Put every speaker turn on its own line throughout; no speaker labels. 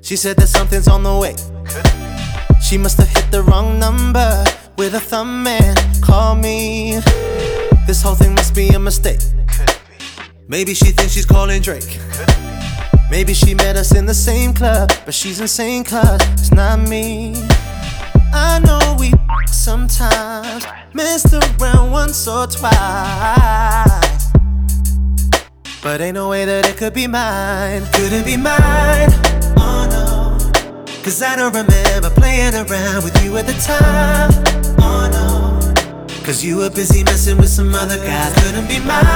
She said that something's on the way. She must have hit the wrong number with a thumb man. Call me. This whole thing must be a mistake. Maybe she thinks she's calling Drake. Maybe she met us in the same club, but she's insane cause it's not me. I know we sometimes messed around once or twice. But ain't no way that it could be mine. Could it be mine? Oh no. Cause I don't remember playing around with you at the time. Oh no. Cause you were busy messing with some other guys. Couldn't be mine.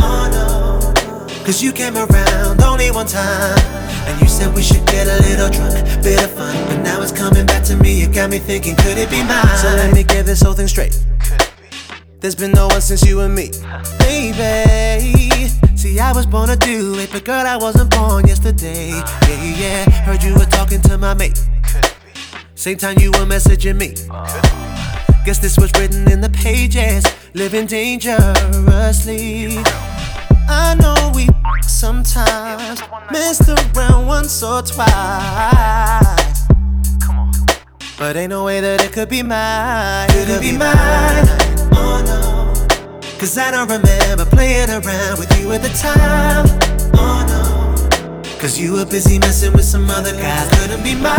Oh no. Cause you came around only one time. And you said we should get a little drunk, bit of fun. But now it's coming back to me. You got me thinking, could it be mine? So let me get this whole thing straight. There's been no one since you and me, baby. To do it, but girl, I wasn't born yesterday. Yeah, yeah. Heard you were talking to my mate. Could be. Same time you were messaging me. Guess this was written in the pages. Living dangerously. I know we sometimes messed around once or twice. But ain't no way that it could be mine. Could it be mine? Cause I don't remember playing around with you at the time. Oh no. Cause you were busy messing with some other guys. Couldn't be mine.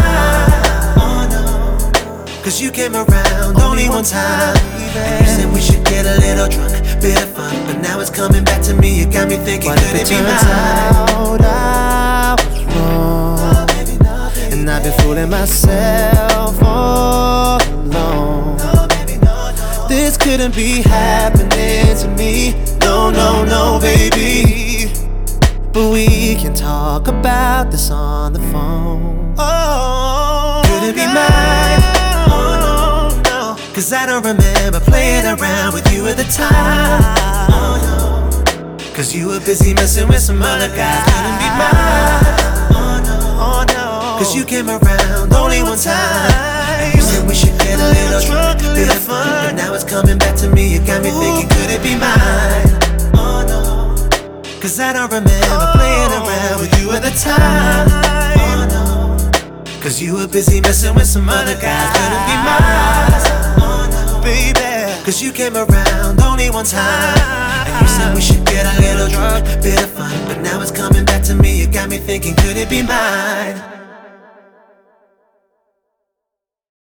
Oh no. Cause you came around only one time. And you said we should get a little drunk, bit of fun. But now it's coming back to me. You got me thinking,
What
could it
it
be
turns
mine?
out I was wrong? And I've been fooling myself all along.
This couldn't be happening to me. No, no, no, baby.
But we can talk about this on the phone.
Oh, could it be mine? Oh, no, no. Cause I don't remember playing around with you at the time. Oh, no. Cause you were busy messing with some other guys. Couldn't be mine. Oh, no. Oh, no. Cause you came around only one time. And you said we should get a little drunk, a little fun. Cause I don't remember playing around with you at the time. Oh, no. Cause you were busy messing with some other guys. Couldn't be mine. Oh, no. Baby. Cause you came around only one time. And you said we should get a little drunk, bit of fun. But now it's coming back to me. You got me thinking, could it be mine?